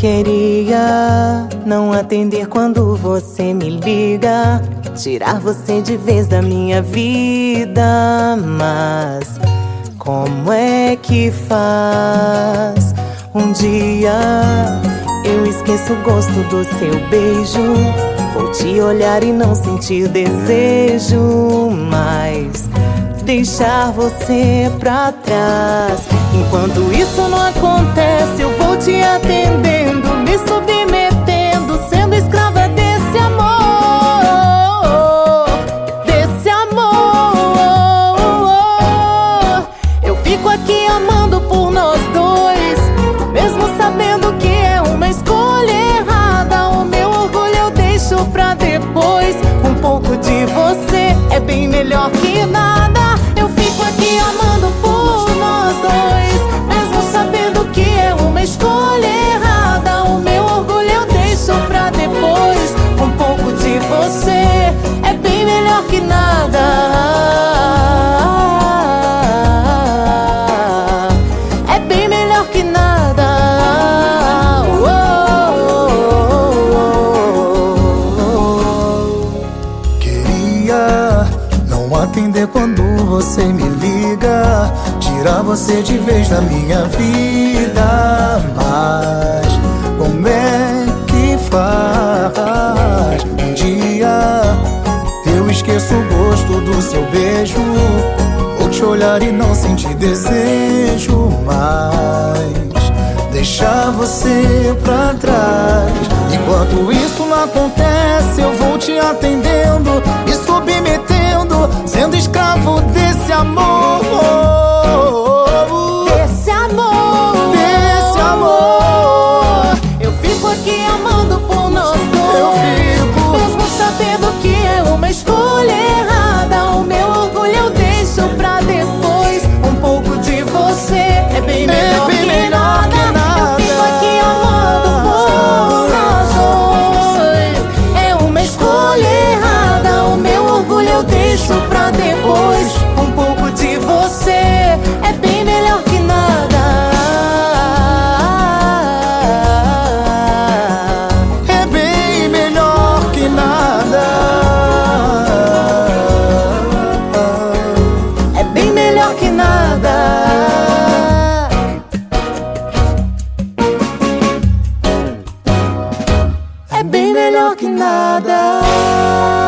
Queria não atender quando você me liga, tirar você de vez da minha vida, mas como é que faz? Um dia eu esqueço o gosto do seu beijo, vou te olhar e não sentir desejo, mas deixar você pra trás. Enquanto isso não acontece, eu vou te atendendo, me submetendo, atender quando você me liga, tirar você de vez da minha vida. Mas como é que faz? Um dia eu esqueço o gosto do seu beijo. Vou te olhar e não sentir desejo mais. Deixar você pra trás. Enquanto isso não acontece, eu vou te atendendo, sendo escravo desse amor. Esse amor, Desse amor. Eu fico aqui amando bem melhor que nada.